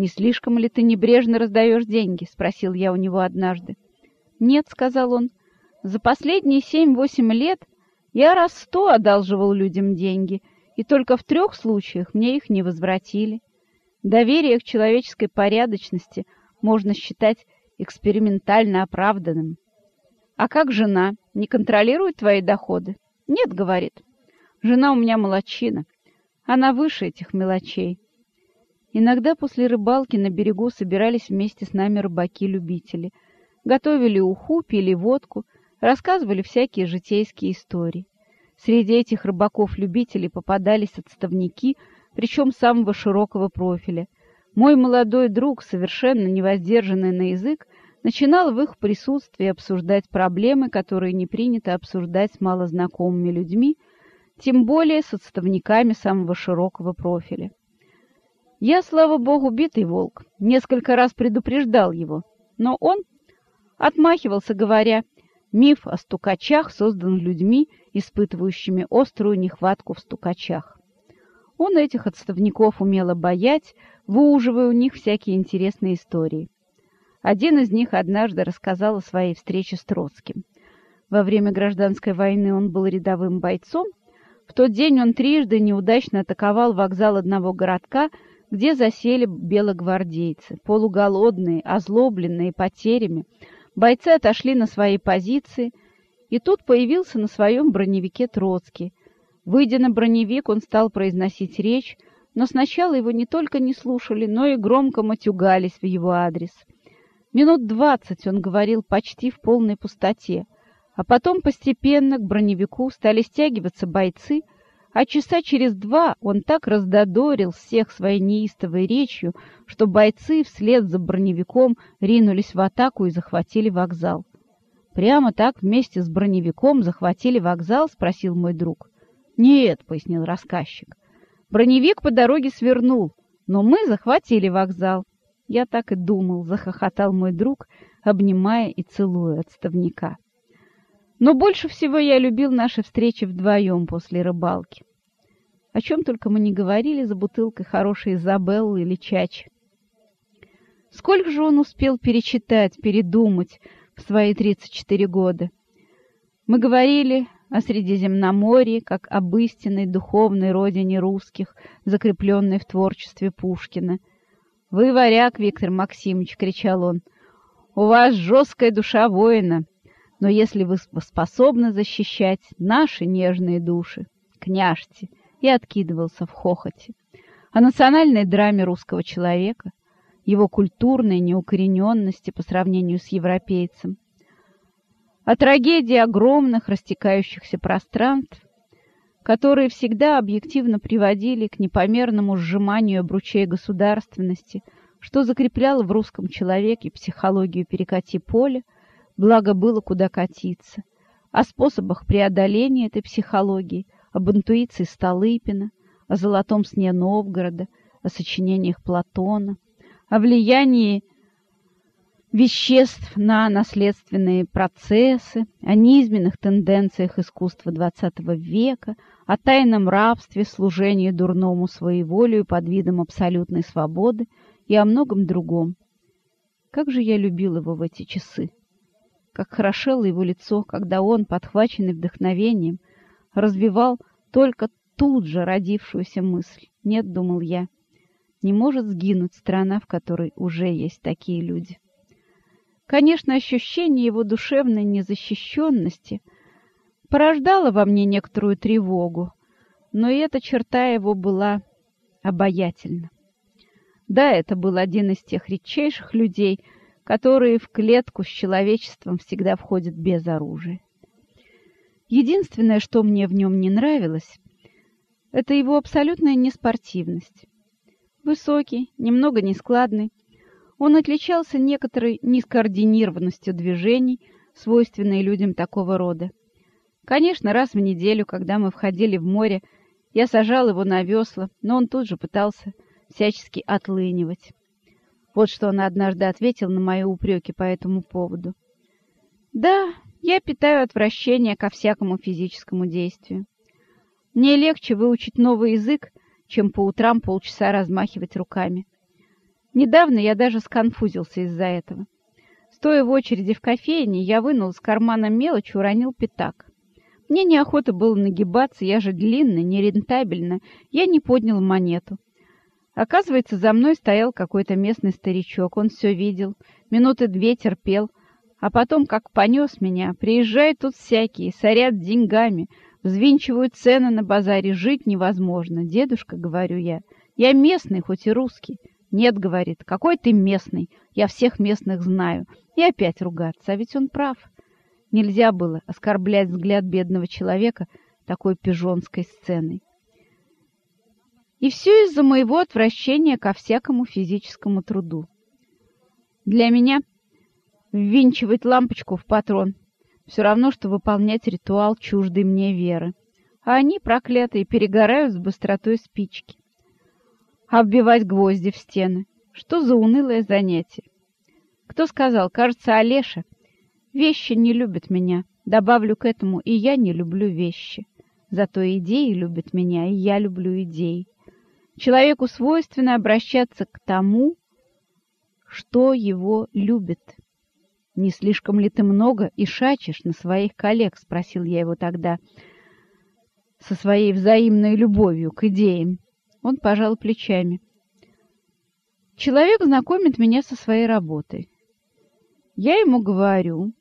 «Не слишком ли ты небрежно раздаешь деньги?» — спросил я у него однажды. «Нет», — сказал он, — «за последние семь-восемь лет я раз сто одалживал людям деньги, и только в трех случаях мне их не возвратили. Доверие к человеческой порядочности можно считать экспериментально оправданным. А как жена? Не контролирует твои доходы? Нет, говорит. Жена у меня молочина. Она выше этих мелочей. Иногда после рыбалки на берегу собирались вместе с нами рыбаки-любители. Готовили уху, пили водку, рассказывали всякие житейские истории. Среди этих рыбаков-любителей попадались отставники, причем самого широкого профиля. Мой молодой друг, совершенно невоздержанный на язык, начинал в их присутствии обсуждать проблемы, которые не принято обсуждать с малознакомыми людьми, тем более с отставниками самого широкого профиля. Я, слава богу, битый волк, несколько раз предупреждал его, но он отмахивался, говоря, миф о стукачах создан людьми, испытывающими острую нехватку в стукачах. Он этих отставников умел обаять, выуживая у них всякие интересные истории. Один из них однажды рассказал о своей встрече с Троцким. Во время гражданской войны он был рядовым бойцом. В тот день он трижды неудачно атаковал вокзал одного городка, где засели белогвардейцы. Полуголодные, озлобленные потерями, бойцы отошли на свои позиции, и тут появился на своем броневике Троцкий. Выйдя на броневик, он стал произносить речь, но сначала его не только не слушали, но и громко матюгались в его адрес. Минут двадцать он говорил почти в полной пустоте, а потом постепенно к броневику стали стягиваться бойцы, а часа через два он так раздодорил всех своей неистовой речью, что бойцы вслед за броневиком ринулись в атаку и захватили вокзал. «Прямо так вместе с броневиком захватили вокзал?» — спросил мой друг. «Нет», — пояснил рассказчик. «Броневик по дороге свернул, но мы захватили вокзал. Я так и думал, захохотал мой друг, обнимая и целуя отставника. Но больше всего я любил наши встречи вдвоем после рыбалки. О чем только мы не говорили за бутылкой хорошей Изабеллы или Чачи. Сколько же он успел перечитать, передумать в свои 34 года? Мы говорили о Средиземноморье, как об истинной духовной родине русских, закрепленной в творчестве Пушкина — «Вы варяг, Виктор Максимович!» — кричал он. «У вас жесткая душа воина, но если вы способны защищать наши нежные души, княжьте!» и откидывался в хохоте. О национальной драме русского человека, его культурной неукорененности по сравнению с европейцем, о трагедии огромных растекающихся пространств, которые всегда объективно приводили к непомерному сжиманию обручей государственности, что закрепляло в русском человеке психологию перекати поля, благо было куда катиться, о способах преодоления этой психологии, об интуиции Столыпина, о золотом сне Новгорода, о сочинениях Платона, о влиянии веществ на наследственные процессы, о низменных тенденциях искусства XX века, о тайном рабстве, служении дурному своеволию под видом абсолютной свободы и о многом другом. Как же я любил его в эти часы! Как хорошело его лицо, когда он, подхваченный вдохновением, развивал только тут же родившуюся мысль. Нет, думал я, не может сгинуть страна, в которой уже есть такие люди. Конечно, ощущение его душевной незащищенности порождало во мне некоторую тревогу, но и эта черта его была обаятельна. Да, это был один из тех редчайших людей, которые в клетку с человечеством всегда входят без оружия. Единственное, что мне в нем не нравилось, это его абсолютная неспортивность. Высокий, немного нескладный, он отличался некоторой нескоординированностью движений, свойственной людям такого рода. Конечно, раз в неделю, когда мы входили в море, я сажал его на весла, но он тут же пытался всячески отлынивать. Вот что он однажды ответил на мои упреки по этому поводу. «Да, я питаю отвращение ко всякому физическому действию. Мне легче выучить новый язык, чем по утрам полчаса размахивать руками. Недавно я даже сконфузился из-за этого. Стоя в очереди в кофейне, я вынул из кармана мелочь и уронил пятак. Мне неохота было нагибаться, я же длинный, нерентабельно. Я не поднял монету. Оказывается, за мной стоял какой-то местный старичок. Он все видел, минуты две терпел. А потом, как понес меня, приезжают тут всякие, сорят деньгами, взвинчивают цены на базаре, жить невозможно. Дедушка, говорю я, я местный, хоть и русский. Нет, говорит, какой ты местный, я всех местных знаю. И опять ругаться, а ведь он прав. Нельзя было оскорблять взгляд бедного человека такой пижонской сценой. И все из-за моего отвращения ко всякому физическому труду. Для меня ввинчивать лампочку в патрон все равно, что выполнять ритуал чуждой мне веры. А они, проклятые, перегорают с быстротой спички. Оббивать гвозди в стены. Что за унылое занятие? Кто сказал? Кажется, Олеша. Вещи не любят меня. Добавлю к этому, и я не люблю вещи. Зато идеи любят меня, и я люблю идеи. Человеку свойственно обращаться к тому, что его любит. «Не слишком ли ты много и шачешь на своих коллег?» — спросил я его тогда со своей взаимной любовью к идеям. Он пожал плечами. Человек знакомит меня со своей работой. Я ему говорю,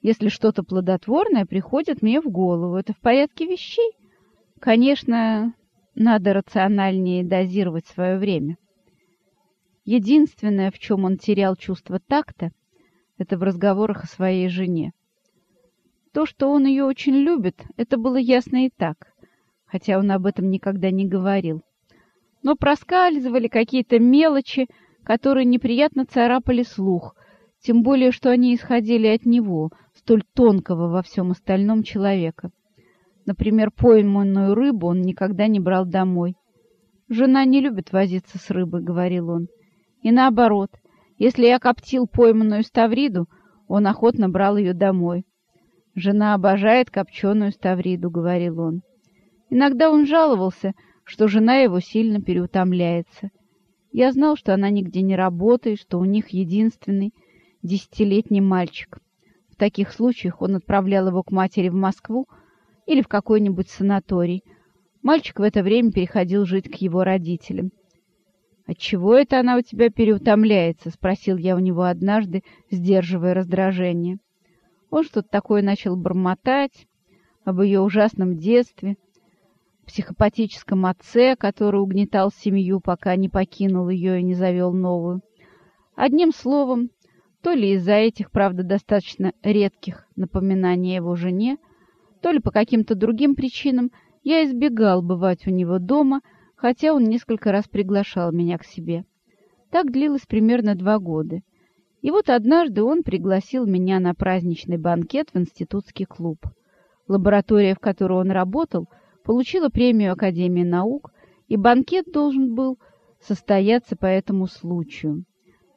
если что-то плодотворное приходит мне в голову, это в порядке вещей. Конечно, надо рациональнее дозировать свое время. Единственное, в чем он терял чувство такта, это в разговорах о своей жене. То, что он ее очень любит, это было ясно и так, хотя он об этом никогда не говорил. Но проскальзывали какие-то мелочи, которые неприятно царапали слух, тем более, что они исходили от него, столь тонкого во всем остальном человека. Например, пойманную рыбу он никогда не брал домой. «Жена не любит возиться с рыбой», — говорил он. И наоборот, если я коптил пойманную ставриду, он охотно брал ее домой. «Жена обожает копченую ставриду», — говорил он. Иногда он жаловался, что жена его сильно переутомляется. Я знал, что она нигде не работает, что у них единственный десятилетний мальчик. В таких случаях он отправлял его к матери в Москву, или в какой-нибудь санаторий. Мальчик в это время переходил жить к его родителям. «Отчего это она у тебя переутомляется?» — спросил я у него однажды, сдерживая раздражение. Он что-то такое начал бормотать об ее ужасном детстве, психопатическом отце, который угнетал семью, пока не покинул ее и не завел новую. Одним словом, то ли из-за этих, правда, достаточно редких напоминаний его жене, то ли по каким-то другим причинам я избегал бывать у него дома, хотя он несколько раз приглашал меня к себе. Так длилось примерно два года. И вот однажды он пригласил меня на праздничный банкет в институтский клуб. Лаборатория, в которой он работал, получила премию Академии наук, и банкет должен был состояться по этому случаю.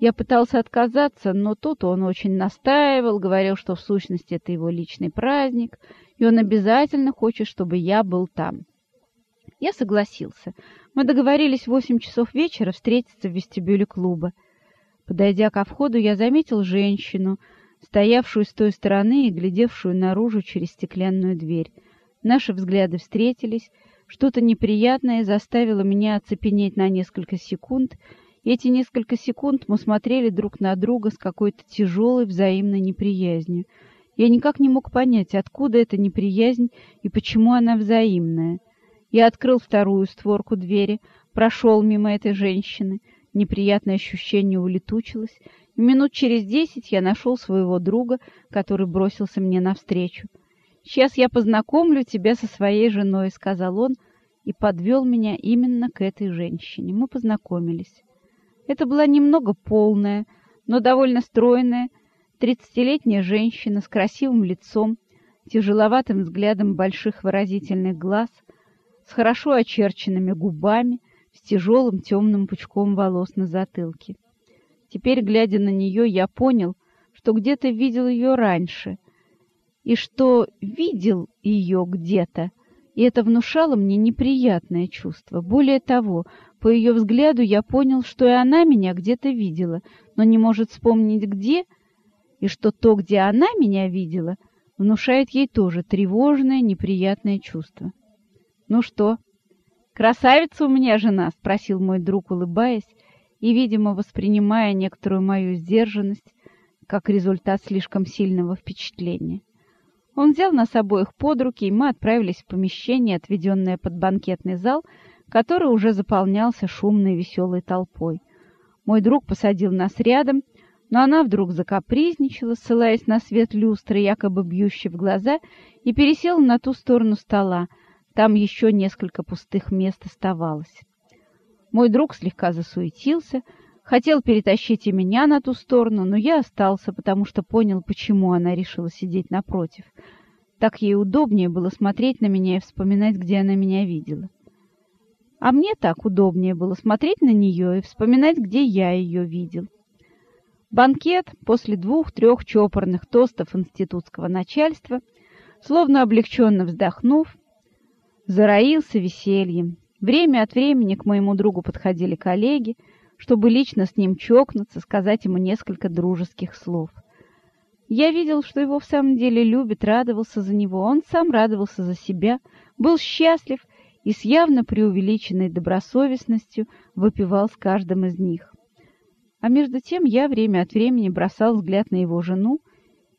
Я пытался отказаться, но тут он очень настаивал, говорил, что в сущности это его личный праздник, и он обязательно хочет, чтобы я был там. Я согласился. Мы договорились в восемь часов вечера встретиться в вестибюле клуба. Подойдя ко входу, я заметил женщину, стоявшую с той стороны и глядевшую наружу через стеклянную дверь. Наши взгляды встретились, что-то неприятное заставило меня оцепенеть на несколько секунд, эти несколько секунд мы смотрели друг на друга с какой-то тяжелой взаимной неприязнью. Я никак не мог понять, откуда эта неприязнь и почему она взаимная. Я открыл вторую створку двери, прошел мимо этой женщины. Неприятное ощущение улетучилось, и минут через десять я нашел своего друга, который бросился мне навстречу. «Сейчас я познакомлю тебя со своей женой», — сказал он, и подвел меня именно к этой женщине. Мы познакомились. Это была немного полная, но довольно стройная, Тридцатилетняя женщина с красивым лицом, тяжеловатым взглядом больших выразительных глаз, с хорошо очерченными губами, с тяжелым темным пучком волос на затылке. Теперь, глядя на нее, я понял, что где-то видел ее раньше, и что видел ее где-то, и это внушало мне неприятное чувство. Более того, По ее взгляду я понял, что и она меня где-то видела, но не может вспомнить где, и что то, где она меня видела, внушает ей тоже тревожное, неприятное чувство. «Ну что, красавица у меня жена?» — спросил мой друг, улыбаясь, и, видимо, воспринимая некоторую мою сдержанность как результат слишком сильного впечатления. Он взял нас обоих под руки, и мы отправились в помещение, отведенное под банкетный зал, который уже заполнялся шумной веселой толпой. Мой друг посадил нас рядом, но она вдруг закапризничала, ссылаясь на свет люстры, якобы бьющий в глаза, и пересела на ту сторону стола. Там еще несколько пустых мест оставалось. Мой друг слегка засуетился, хотел перетащить и меня на ту сторону, но я остался, потому что понял, почему она решила сидеть напротив. Так ей удобнее было смотреть на меня и вспоминать, где она меня видела. А мне так удобнее было смотреть на нее и вспоминать, где я ее видел. Банкет после двух-трех чопорных тостов институтского начальства, словно облегченно вздохнув, зароился весельем. Время от времени к моему другу подходили коллеги, чтобы лично с ним чокнуться, сказать ему несколько дружеских слов. Я видел, что его в самом деле любят, радовался за него, он сам радовался за себя, был счастлив и с явно преувеличенной добросовестностью выпивал с каждым из них. А между тем я время от времени бросал взгляд на его жену,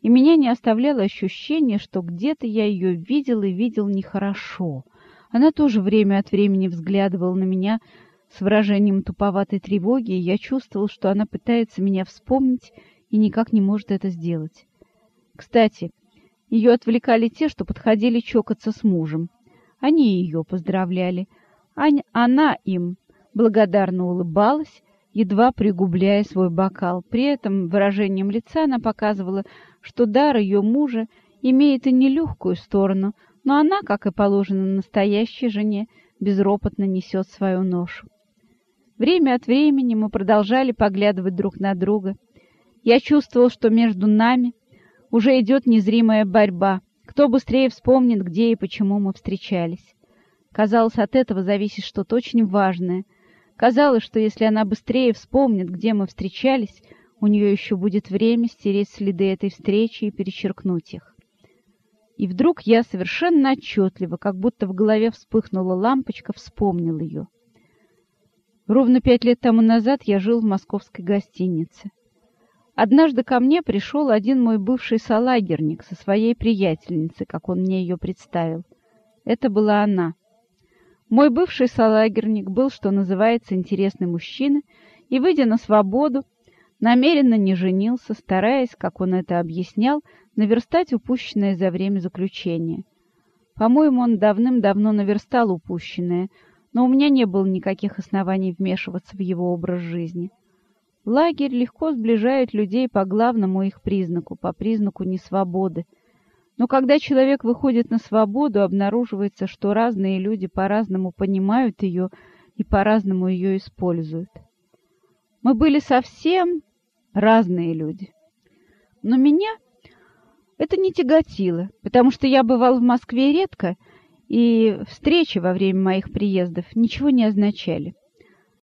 и меня не оставляло ощущение, что где-то я ее видел и видел нехорошо. Она тоже время от времени взглядывала на меня с выражением туповатой тревоги, и я чувствовал, что она пытается меня вспомнить и никак не может это сделать. Кстати, ее отвлекали те, что подходили чокаться с мужем. Они ее поздравляли. Она им благодарно улыбалась, едва пригубляя свой бокал. При этом выражением лица она показывала, что дар ее мужа имеет и нелегкую сторону, но она, как и положено настоящей жене, безропотно несет свою ношу. Время от времени мы продолжали поглядывать друг на друга. Я чувствовал, что между нами уже идет незримая борьба, кто быстрее вспомнит, где и почему мы встречались. Казалось, от этого зависит что-то очень важное. Казалось, что если она быстрее вспомнит, где мы встречались, у нее еще будет время стереть следы этой встречи и перечеркнуть их. И вдруг я совершенно отчетливо, как будто в голове вспыхнула лампочка, вспомнил ее. Ровно пять лет тому назад я жил в московской гостинице. Однажды ко мне пришел один мой бывший салагерник со своей приятельницей, как он мне ее представил. Это была она. Мой бывший салагерник был, что называется, интересный мужчина, и, выйдя на свободу, намеренно не женился, стараясь, как он это объяснял, наверстать упущенное за время заключения. По-моему, он давным-давно наверстал упущенное, но у меня не было никаких оснований вмешиваться в его образ жизни. Лагерь легко сближает людей по главному их признаку, по признаку несвободы. Но когда человек выходит на свободу, обнаруживается, что разные люди по-разному понимают ее и по-разному ее используют. Мы были совсем разные люди. Но меня это не тяготило, потому что я бывал в Москве редко, и встречи во время моих приездов ничего не означали.